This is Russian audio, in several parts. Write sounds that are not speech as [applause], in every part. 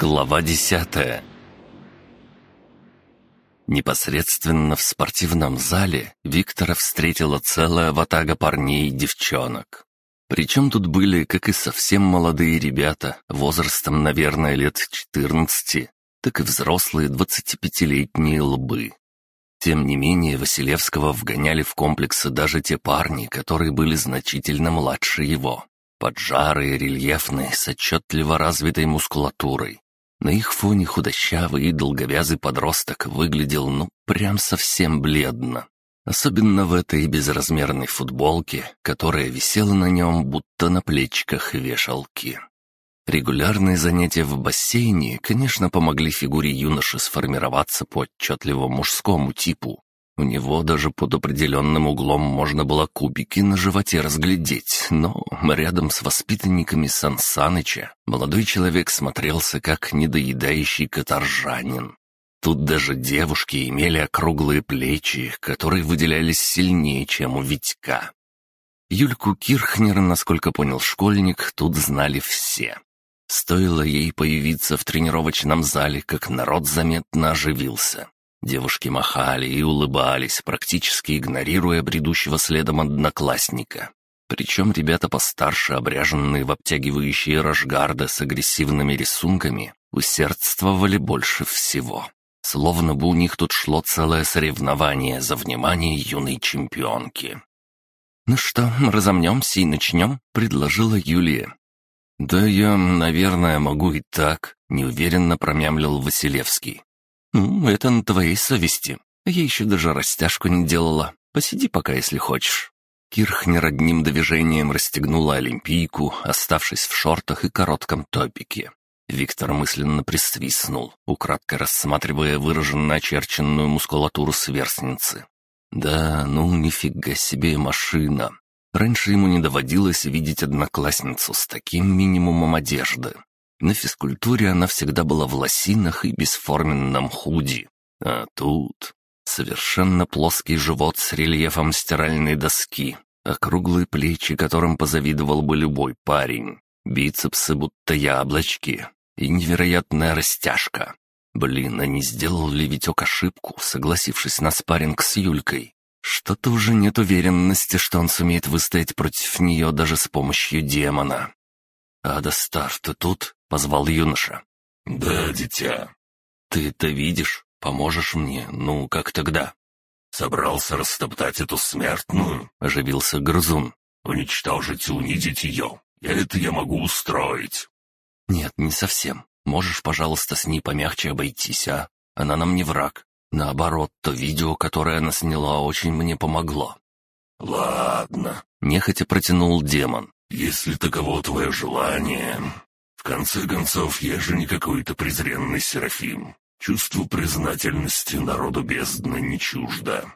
Глава десятая Непосредственно в спортивном зале Виктора встретила целая ватага парней и девчонок. Причем тут были как и совсем молодые ребята, возрастом, наверное, лет 14, так и взрослые 25-летние лбы. Тем не менее, Василевского вгоняли в комплексы даже те парни, которые были значительно младше его. Поджарые, рельефные, с отчетливо развитой мускулатурой. На их фоне худощавый и долговязый подросток выглядел, ну, прям совсем бледно. Особенно в этой безразмерной футболке, которая висела на нем, будто на плечиках вешалки. Регулярные занятия в бассейне, конечно, помогли фигуре юноши сформироваться по отчетливому мужскому типу, у него даже под определенным углом можно было кубики на животе разглядеть, но рядом с воспитанниками Сан Саныча молодой человек смотрелся как недоедающий каторжанин. Тут даже девушки имели округлые плечи, которые выделялись сильнее, чем у Витька. Юльку Кирхнер, насколько понял школьник, тут знали все. Стоило ей появиться в тренировочном зале, как народ заметно оживился. Девушки махали и улыбались, практически игнорируя бредущего следом одноклассника. Причем ребята постарше, обряженные в обтягивающие рожгарды с агрессивными рисунками, усердствовали больше всего. Словно бы у них тут шло целое соревнование за внимание юной чемпионки. «Ну что, разомнемся и начнем?» — предложила Юлия. «Да я, наверное, могу и так», — неуверенно промямлил Василевский. «Ну, это на твоей совести. Я еще даже растяжку не делала. Посиди пока, если хочешь». Кирхнер одним движением расстегнула олимпийку, оставшись в шортах и коротком топике. Виктор мысленно присвистнул, украдкой рассматривая выраженно очерченную мускулатуру сверстницы. «Да, ну нифига себе машина!» Раньше ему не доводилось видеть одноклассницу с таким минимумом одежды. На физкультуре она всегда была в лосинах и бесформенном худи. А тут совершенно плоский живот с рельефом стиральной доски, округлые плечи, которым позавидовал бы любой парень, бицепсы будто яблочки и невероятная растяжка. Блин, а не сделал ли Витек ошибку, согласившись на спарринг с Юлькой? Что-то уже нет уверенности, что он сумеет выстоять против нее даже с помощью демона. «Ада Стар, ты тут?» — позвал юноша. «Да, дитя». «Ты это видишь? Поможешь мне? Ну, как тогда?» «Собрался растоптать эту смертную?» — оживился грызун. «Уничтожить и унизить ее. Это я могу устроить». «Нет, не совсем. Можешь, пожалуйста, с ней помягче обойтись, а? Она нам не враг. Наоборот, то видео, которое она сняла, очень мне помогло». «Ладно», — нехотя протянул демон. «Если таково твое желание...» В конце концов, я же не какой-то презренный Серафим. Чувство признательности народу бездны не чуждо.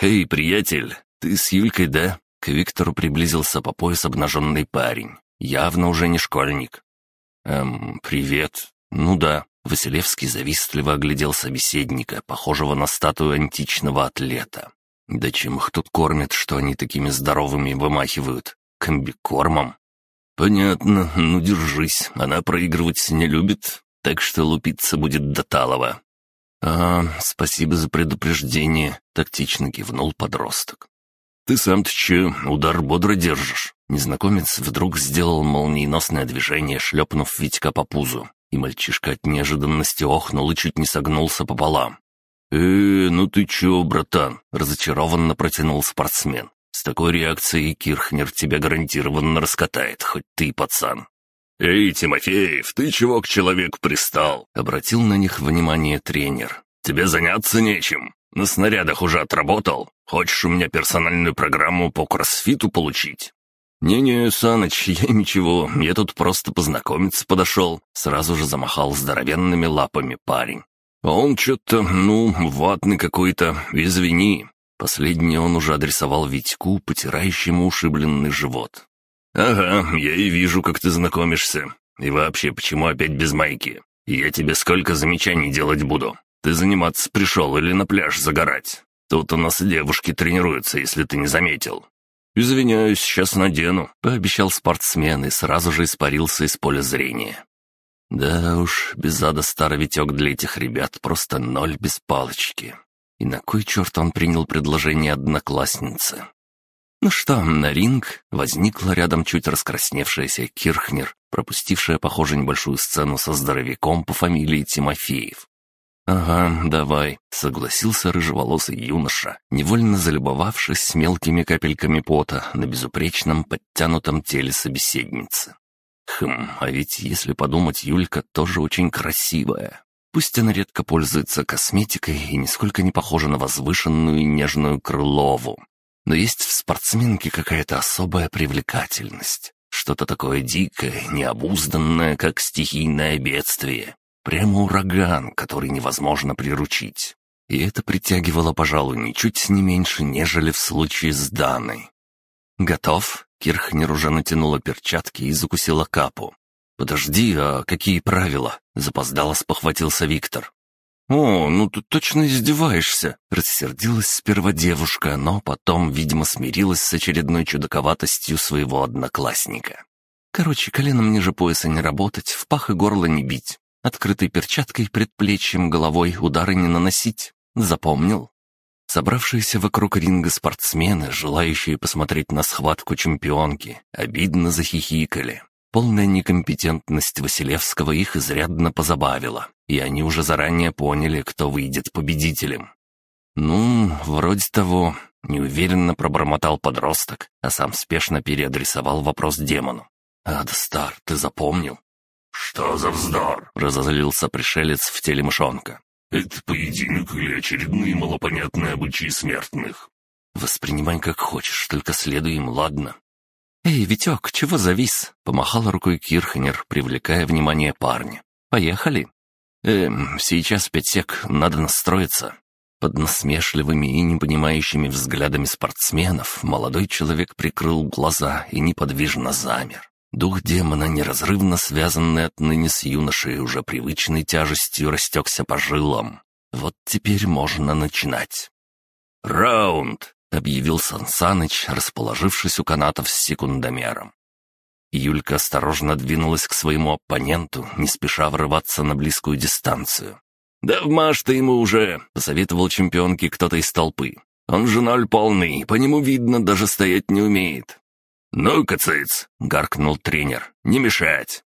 «Эй, приятель, ты с Юлькой, да?» К Виктору приблизился по пояс обнаженный парень. Явно уже не школьник. «Эм, привет. Ну да». Василевский завистливо оглядел собеседника, похожего на статую античного атлета. «Да чем их тут кормят, что они такими здоровыми вымахивают? Комбикормом?» «Понятно. Ну, держись. Она проигрывать не любит, так что лупиться будет до талого». «А, спасибо за предупреждение», — тактично кивнул подросток. «Ты сам-то че, удар бодро держишь?» Незнакомец вдруг сделал молниеносное движение, шлепнув Витька по пузу, и мальчишка от неожиданности охнул и чуть не согнулся пополам. «Э, ну ты чё, братан?» — разочарованно протянул спортсмен. С такой реакцией Кирхнер тебя гарантированно раскатает, хоть ты и пацан». «Эй, Тимофеев, ты чего к человеку пристал?» — обратил на них внимание тренер. «Тебе заняться нечем. На снарядах уже отработал. Хочешь у меня персональную программу по кроссфиту получить?» «Не-не, Саныч, я [laughs] ничего, я тут просто познакомиться подошел», — сразу же замахал здоровенными лапами парень. «А он что-то, ну, ватный какой-то, извини». Последний он уже адресовал Витьку, потирающему ушибленный живот. «Ага, я и вижу, как ты знакомишься. И вообще, почему опять без майки? Я тебе сколько замечаний делать буду? Ты заниматься пришел или на пляж загорать? Тут у нас девушки тренируются, если ты не заметил». «Извиняюсь, сейчас надену», — пообещал спортсмен и сразу же испарился из поля зрения. Да уж, без ада старый Витек для этих ребят просто ноль без палочки. И на кой черт он принял предложение одноклассницы? Ну что, на ринг возникла рядом чуть раскрасневшаяся Кирхнер, пропустившая, похоже, небольшую сцену со здоровяком по фамилии Тимофеев. «Ага, давай», — согласился рыжеволосый юноша, невольно залюбовавшись мелкими капельками пота на безупречном подтянутом теле собеседницы. Хм, а ведь, если подумать, Юлька тоже очень красивая. Пусть она редко пользуется косметикой и нисколько не похожа на возвышенную и нежную Крылову, но есть в спортсменке какая-то особая привлекательность. Что-то такое дикое, необузданное, как стихийное бедствие. Прямо ураган, который невозможно приручить. И это притягивало, пожалуй, ничуть не меньше, нежели в случае с Даной. «Готов?» — Кирхнер уже натянула перчатки и закусила капу. «Подожди, а какие правила?» — запоздало спохватился Виктор. «О, ну ты точно издеваешься!» — рассердилась сперва девушка, но потом, видимо, смирилась с очередной чудаковатостью своего одноклассника. «Короче, коленом ниже пояса не работать, в пах и горло не бить, открытой перчаткой, предплечьем, головой удары не наносить. Запомнил?» Собравшиеся вокруг ринга спортсмены, желающие посмотреть на схватку чемпионки, обидно захихикали. Полная некомпетентность Василевского их изрядно позабавила, и они уже заранее поняли, кто выйдет победителем. «Ну, вроде того», — неуверенно пробормотал подросток, а сам спешно переадресовал вопрос демону. «Ада Стар, ты запомнил?» «Что за вздор?» — разозлился пришелец в теле мышонка. «Это поединок или очередные малопонятные обычаи смертных?» «Воспринимай как хочешь, только следуй им, ладно?» «Эй, Витек, чего завис?» — помахал рукой Кирхнер, привлекая внимание парня. «Поехали?» «Эм, сейчас пять сек, надо настроиться». Под насмешливыми и непонимающими взглядами спортсменов молодой человек прикрыл глаза и неподвижно замер. Дух демона, неразрывно связанный отныне с юношей, уже привычной тяжестью растекся по жилам. Вот теперь можно начинать. «Раунд!» — объявил Сансаныч, расположившись у канатов с секундомером. Юлька осторожно двинулась к своему оппоненту, не спеша врываться на близкую дистанцию. «Да вмажь ты ему уже!» — посоветовал чемпионке кто-то из толпы. «Он же ноль полный, по нему видно, даже стоять не умеет». «Ну-ка, цыц!» — гаркнул тренер. «Не мешать!»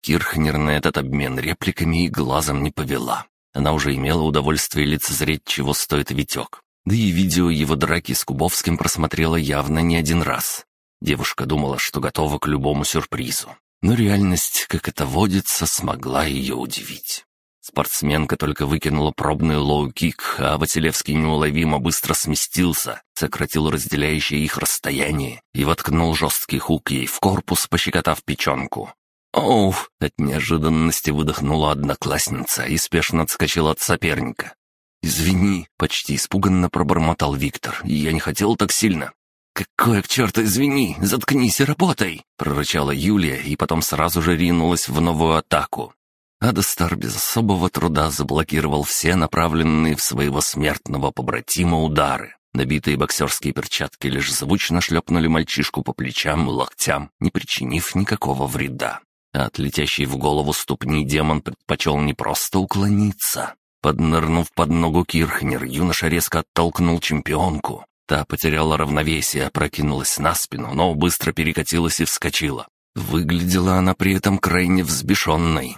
Кирхнер на этот обмен репликами и глазом не повела. Она уже имела удовольствие лицезреть, чего стоит Витек. Да и видео его драки с Кубовским просмотрела явно не один раз. Девушка думала, что готова к любому сюрпризу. Но реальность, как это водится, смогла ее удивить. Спортсменка только выкинула пробный лоу-кик, а Василевский неуловимо быстро сместился, сократил разделяющее их расстояние и воткнул жесткий хук ей в корпус, пощекотав печенку. «Оу!» — от неожиданности выдохнула одноклассница и спешно отскочила от соперника. «Извини», — почти испуганно пробормотал Виктор, — «я не хотел так сильно». «Какое к черту извини, заткнись и работай!» — прорычала Юлия и потом сразу же ринулась в новую атаку. Адастар без особого труда заблокировал все направленные в своего смертного побратима удары. Набитые боксерские перчатки лишь звучно шлепнули мальчишку по плечам и локтям, не причинив никакого вреда. А летящей в голову ступни демон предпочел не просто уклониться, Поднырнув под ногу Кирхнер, юноша резко оттолкнул чемпионку. Та потеряла равновесие, прокинулась на спину, но быстро перекатилась и вскочила. Выглядела она при этом крайне взбешенной.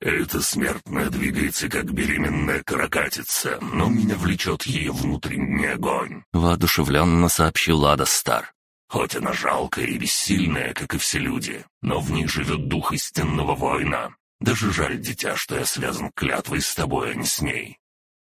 «Эта смертная двигается, как беременная каракатица, но меня влечет ее внутренний огонь», — воодушевленно сообщил Ада Стар. «Хоть она жалкая и бессильная, как и все люди, но в ней живет дух истинного воина. Даже жаль, дитя, что я связан клятвой с тобой, а не с ней».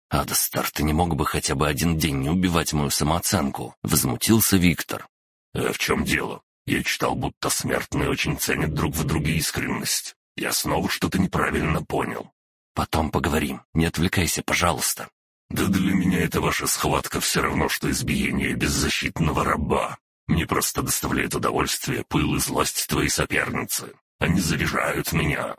«Адастар, ты не мог бы хотя бы один день не убивать мою самооценку?» — возмутился Виктор. «А в чем дело? Я читал, будто смертные очень ценят друг в друге искренность. Я снова что-то неправильно понял». «Потом поговорим. Не отвлекайся, пожалуйста». «Да для меня эта ваша схватка все равно, что избиение беззащитного раба. Мне просто доставляет удовольствие пыл и злость твоей соперницы. Они заряжают меня,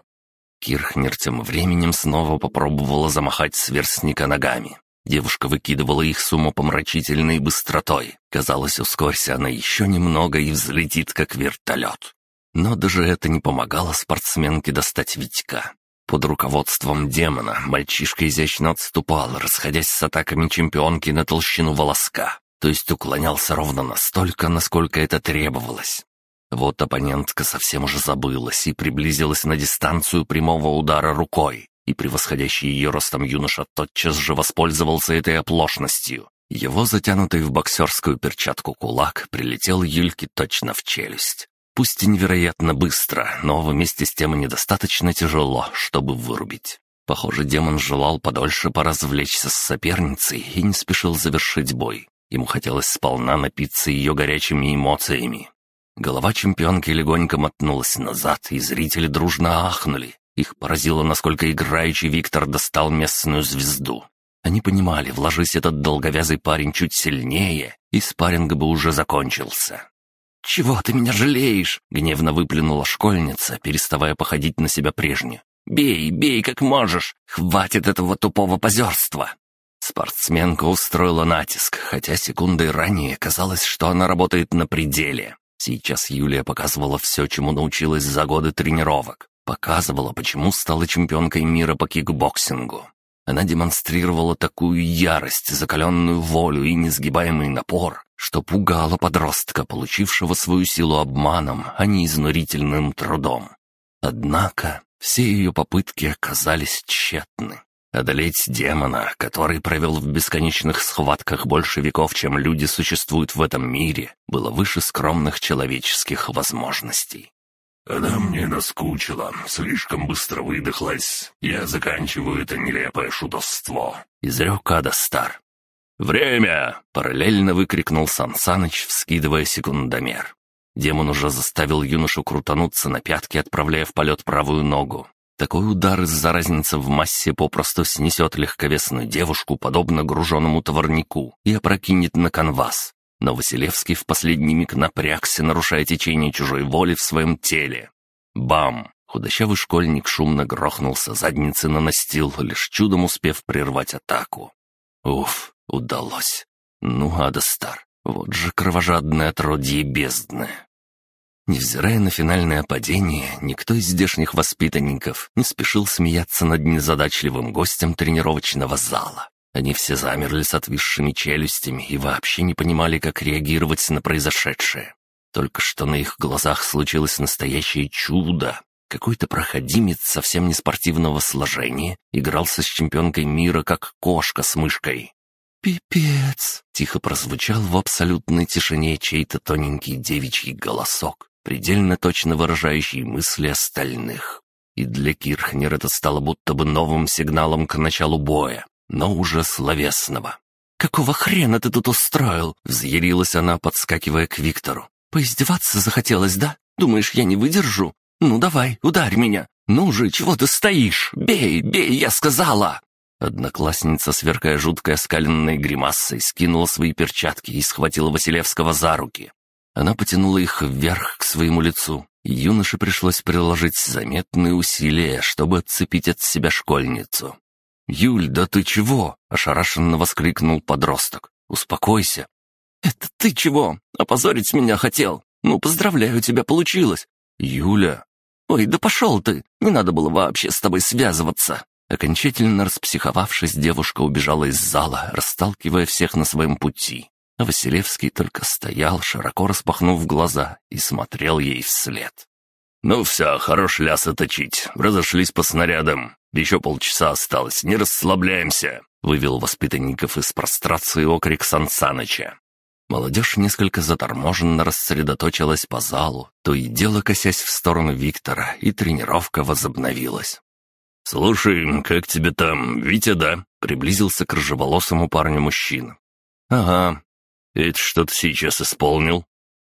Кирхнер тем временем снова попробовала замахать сверстника ногами. Девушка выкидывала их с умопомрачительной быстротой. Казалось, ускорься она еще немного и взлетит, как вертолет. Но даже это не помогало спортсменке достать Витька. Под руководством демона мальчишка изящно отступал, расходясь с атаками чемпионки на толщину волоска, то есть уклонялся ровно настолько, насколько это требовалось. Вот оппонентка совсем уже забылась и приблизилась на дистанцию прямого удара рукой, и превосходящий ее ростом юноша тотчас же воспользовался этой оплошностью. Его затянутый в боксерскую перчатку кулак прилетел Юльке точно в челюсть. Пусть и невероятно быстро, но вместе с тем недостаточно тяжело, чтобы вырубить. Похоже, демон желал подольше поразвлечься с соперницей и не спешил завершить бой. Ему хотелось сполна напиться ее горячими эмоциями. Голова чемпионки легонько мотнулась назад, и зрители дружно ахнули. Их поразило, насколько играющий Виктор достал местную звезду. Они понимали, вложись этот долговязый парень чуть сильнее, и спарринг бы уже закончился. «Чего ты меня жалеешь?» — гневно выплюнула школьница, переставая походить на себя прежнюю. «Бей, бей, как можешь! Хватит этого тупого позерства!» Спортсменка устроила натиск, хотя секундой ранее казалось, что она работает на пределе. Сейчас Юлия показывала все, чему научилась за годы тренировок. Показывала, почему стала чемпионкой мира по кикбоксингу. Она демонстрировала такую ярость, закаленную волю и несгибаемый напор, что пугало подростка, получившего свою силу обманом, а не изнурительным трудом. Однако все ее попытки оказались тщетны. Одолеть демона, который провел в бесконечных схватках больше веков, чем люди существуют в этом мире, было выше скромных человеческих возможностей. «Она мне наскучила, слишком быстро выдохлась. Я заканчиваю это нелепое шутовство», — изрек Адастар. «Время!» — параллельно выкрикнул Сан Саныч, вскидывая секундомер. Демон уже заставил юношу крутануться на пятки, отправляя в полет правую ногу. Такой удар из-за разницы в массе попросту снесет легковесную девушку, подобно груженному товарнику, и опрокинет на канвас. Но Василевский в последний миг напрягся, нарушая течение чужой воли в своем теле. Бам! Худощавый школьник шумно грохнулся задницей на настил, лишь чудом успев прервать атаку. Уф, удалось. Ну, Адастар, вот же кровожадное отродье бездны. Невзирая на финальное падение, никто из здешних воспитанников не спешил смеяться над незадачливым гостем тренировочного зала. Они все замерли с отвисшими челюстями и вообще не понимали, как реагировать на произошедшее. Только что на их глазах случилось настоящее чудо. Какой-то проходимец совсем не спортивного сложения игрался с чемпионкой мира, как кошка с мышкой. «Пипец!» — тихо прозвучал в абсолютной тишине чей-то тоненький девичий голосок, предельно точно выражающий мысли остальных. И для Кирхнер это стало будто бы новым сигналом к началу боя но уже словесного. «Какого хрена ты тут устроил?» — взъярилась она, подскакивая к Виктору. «Поиздеваться захотелось, да? Думаешь, я не выдержу? Ну давай, ударь меня! Ну же, чего ты стоишь? Бей, бей, я сказала!» Одноклассница, сверкая жуткой оскаленной гримасой, скинула свои перчатки и схватила Василевского за руки. Она потянула их вверх к своему лицу, юноше пришлось приложить заметные усилия, чтобы отцепить от себя школьницу. «Юль, да ты чего?» — ошарашенно воскликнул подросток. «Успокойся». «Это ты чего? Опозорить меня хотел? Ну, поздравляю, тебя получилось». «Юля...» «Ой, да пошел ты! Не надо было вообще с тобой связываться!» Окончательно распсиховавшись, девушка убежала из зала, расталкивая всех на своем пути. Василевский только стоял, широко распахнув глаза, и смотрел ей вслед. «Ну все, хорош лясы точить. Разошлись по снарядам. Еще полчаса осталось, не расслабляемся», — вывел воспитанников из прострации окрик Сансаныча. Молодежь несколько заторможенно рассредоточилась по залу, то и дело косясь в сторону Виктора, и тренировка возобновилась. «Слушай, как тебе там, Витя, да?» — приблизился к рыжеволосому парню мужчина. «Ага. Это что ты сейчас исполнил?»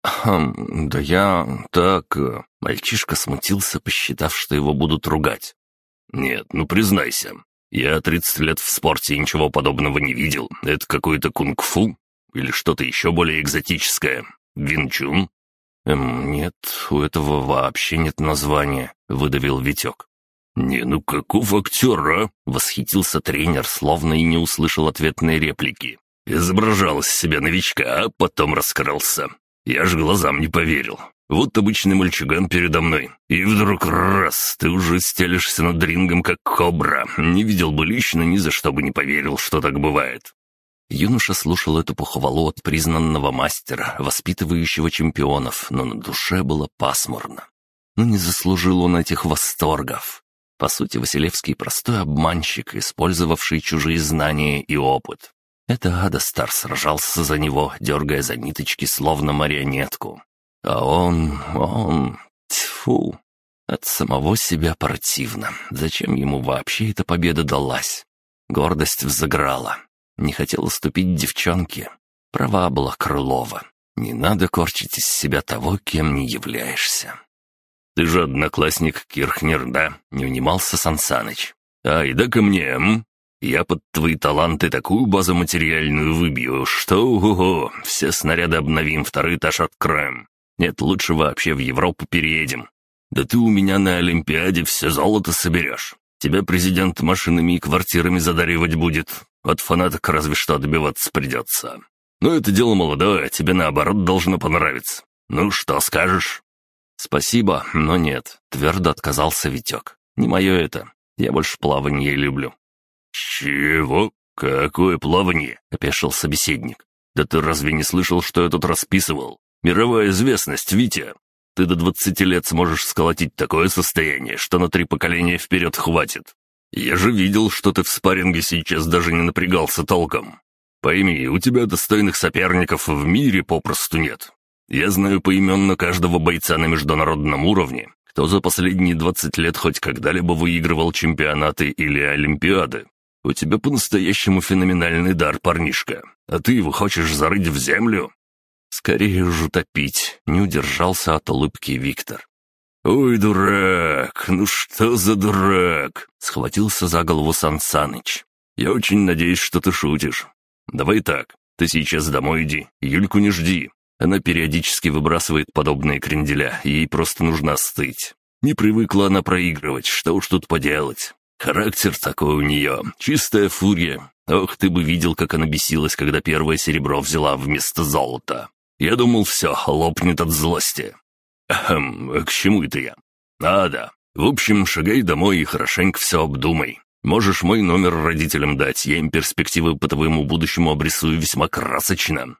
«Хм, да я... так...» э, Мальчишка смутился, посчитав, что его будут ругать. «Нет, ну признайся, я тридцать лет в спорте и ничего подобного не видел. Это какой-то кунг-фу? Или что-то еще более экзотическое? Винчун?» «Эм, нет, у этого вообще нет названия», — выдавил Витек. «Не, ну каков актер, а?» — восхитился тренер, словно и не услышал ответной реплики. Изображал из себя новичка, а потом раскрылся. Я ж глазам не поверил. Вот обычный мальчуган передо мной. И вдруг раз, ты уже стелишься над рингом, как кобра. Не видел бы лично, ни за что бы не поверил, что так бывает. Юноша слушал эту похвалу от признанного мастера, воспитывающего чемпионов, но на душе было пасмурно. Но не заслужил он этих восторгов. По сути, Василевский простой обманщик, использовавший чужие знания и опыт. Это Адастар сражался за него, дергая за ниточки, словно марионетку. А он... он... тьфу... От самого себя противно. Зачем ему вообще эта победа далась? Гордость взыграла. Не хотел уступить девчонке. Права была Крылова. Не надо корчить из себя того, кем не являешься. «Ты же одноклассник Кирхнер, да?» — не унимался Сансаныч. «Ай, да ко мне, м? Я под твои таланты такую базу материальную выбью, что ого, все снаряды обновим, второй этаж откроем. Нет, лучше вообще в Европу переедем. Да ты у меня на Олимпиаде все золото соберешь. Тебя президент машинами и квартирами задаривать будет. От фанаток разве что отбиваться придется. Но это дело молодое, тебе наоборот должно понравиться. Ну, что скажешь?» «Спасибо, но нет», — твердо отказался Витек. «Не мое это. Я больше плавание люблю». «Чего? Какое плавание?» — опешил собеседник. «Да ты разве не слышал, что я тут расписывал? Мировая известность, Витя. Ты до двадцати лет сможешь сколотить такое состояние, что на три поколения вперед хватит. Я же видел, что ты в спарринге сейчас даже не напрягался толком. Пойми, у тебя достойных соперников в мире попросту нет. Я знаю поименно каждого бойца на международном уровне, кто за последние двадцать лет хоть когда-либо выигрывал чемпионаты или олимпиады. У тебя по-настоящему феноменальный дар, парнишка. А ты его хочешь зарыть в землю? Скорее уж утопить, не удержался от улыбки Виктор. «Ой, дурак, ну что за дурак?» — схватился за голову Сан Саныч. «Я очень надеюсь, что ты шутишь. Давай так, ты сейчас домой иди, Юльку не жди. Она периодически выбрасывает подобные кренделя, ей просто нужно остыть. Не привыкла она проигрывать, что уж тут поделать. Характер такой у нее, чистая фурия. Ох, ты бы видел, как она бесилась, когда первое серебро взяла вместо золота. Я думал, все, лопнет от злости. Ахм, к чему это я? А, да. В общем, шагай домой и хорошенько все обдумай. Можешь мой номер родителям дать, я им перспективы по твоему будущему обрисую весьма красочно.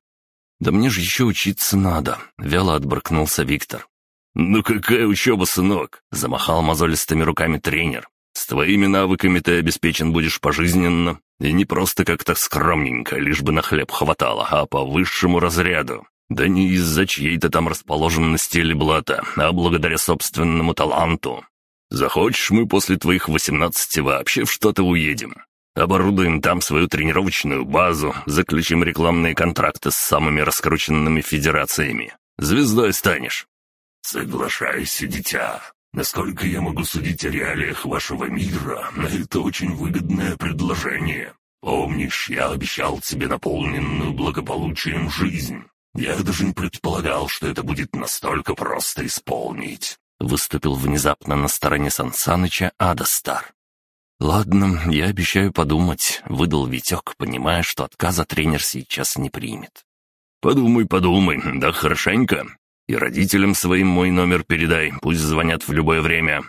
«Да мне же еще учиться надо», — вяло отбрыкнулся Виктор. «Ну какая учеба, сынок?» — замахал мозолистыми руками тренер. «С твоими навыками ты обеспечен будешь пожизненно, и не просто как-то скромненько, лишь бы на хлеб хватало, а по высшему разряду. Да не из-за чьей-то там расположенности или блата, а благодаря собственному таланту. Захочешь, мы после твоих восемнадцати вообще в что-то уедем. Оборудуем там свою тренировочную базу, заключим рекламные контракты с самыми раскрученными федерациями. Звездой станешь». «Соглашайся, дитя. Насколько я могу судить о реалиях вашего мира, это очень выгодное предложение. Помнишь, я обещал тебе наполненную благополучием жизнь. Я даже не предполагал, что это будет настолько просто исполнить». Выступил внезапно на стороне Сансаныча Адастар. «Ладно, я обещаю подумать», — выдал Витек, понимая, что отказа тренер сейчас не примет. «Подумай, подумай, да хорошенько. И родителям своим мой номер передай, пусть звонят в любое время».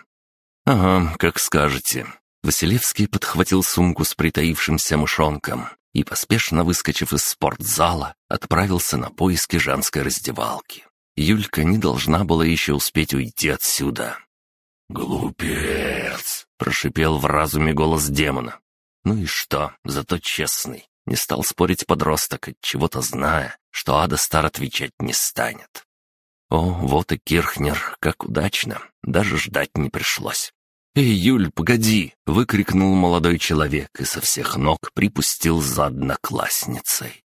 «Ага, как скажете». Василевский подхватил сумку с притаившимся мышонком и, поспешно выскочив из спортзала, отправился на поиски женской раздевалки. Юлька не должна была еще успеть уйти отсюда. «Глупец!» — прошипел в разуме голос демона. Ну и что, зато честный. Не стал спорить подросток, от чего-то зная, что Ада Стар отвечать не станет. О, вот и Кирхнер, как удачно, даже ждать не пришлось. «Эй, Юль, погоди!» — выкрикнул молодой человек и со всех ног припустил за одноклассницей.